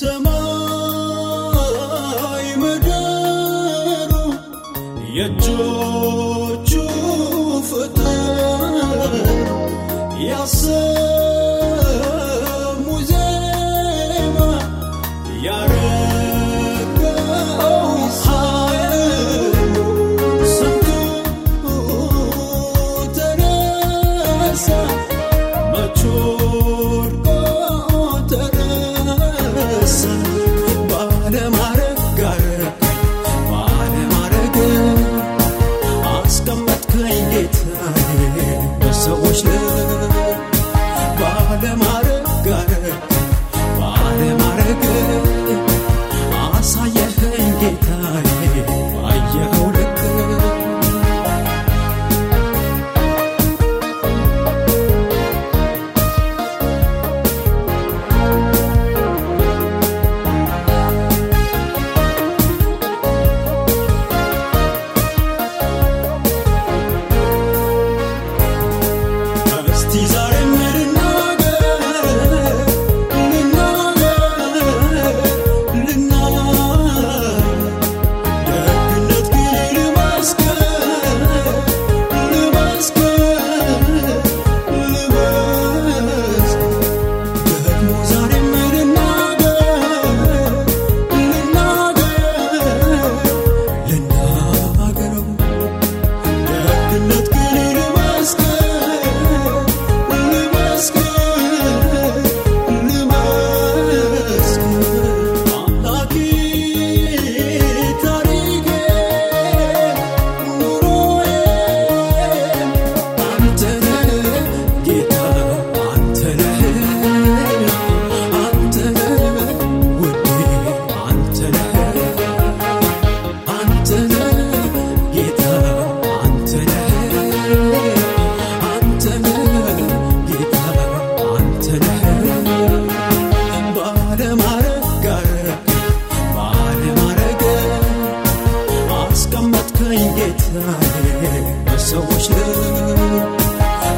ሰማይ ምድሩ የእጆቹ ፍጥረት ያሰ በሰዎች ልብ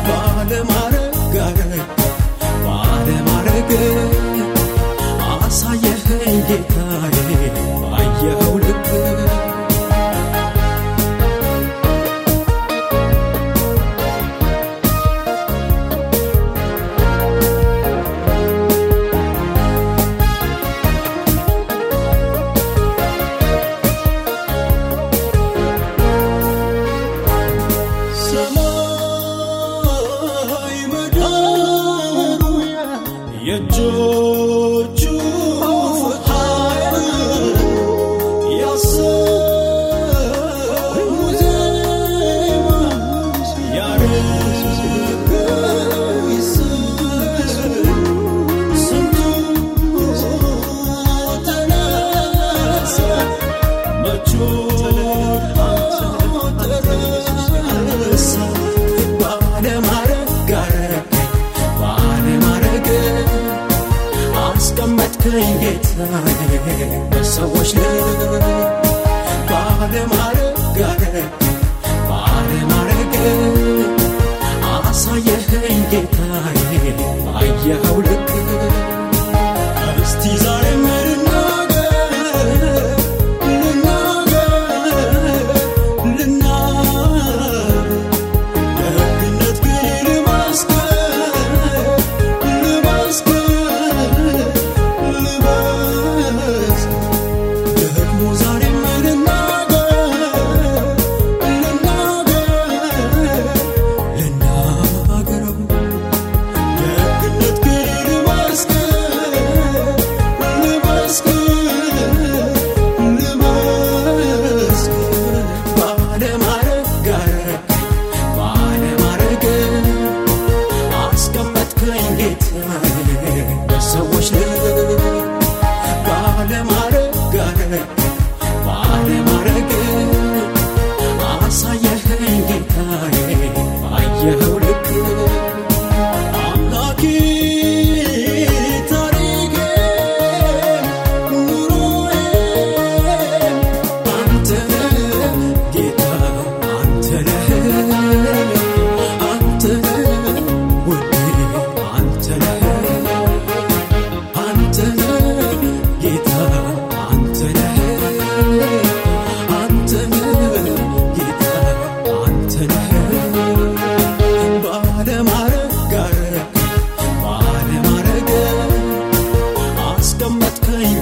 ባለማረግ ጋር ባለማረግ your joy. በሰዎች ልብ ባለማረግ ጋር አሳየኸኝ ጌታዬ ባየኸው ልክ Amen.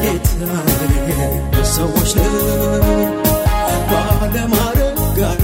ጌታ በሰዎች ባለማረግ ጋር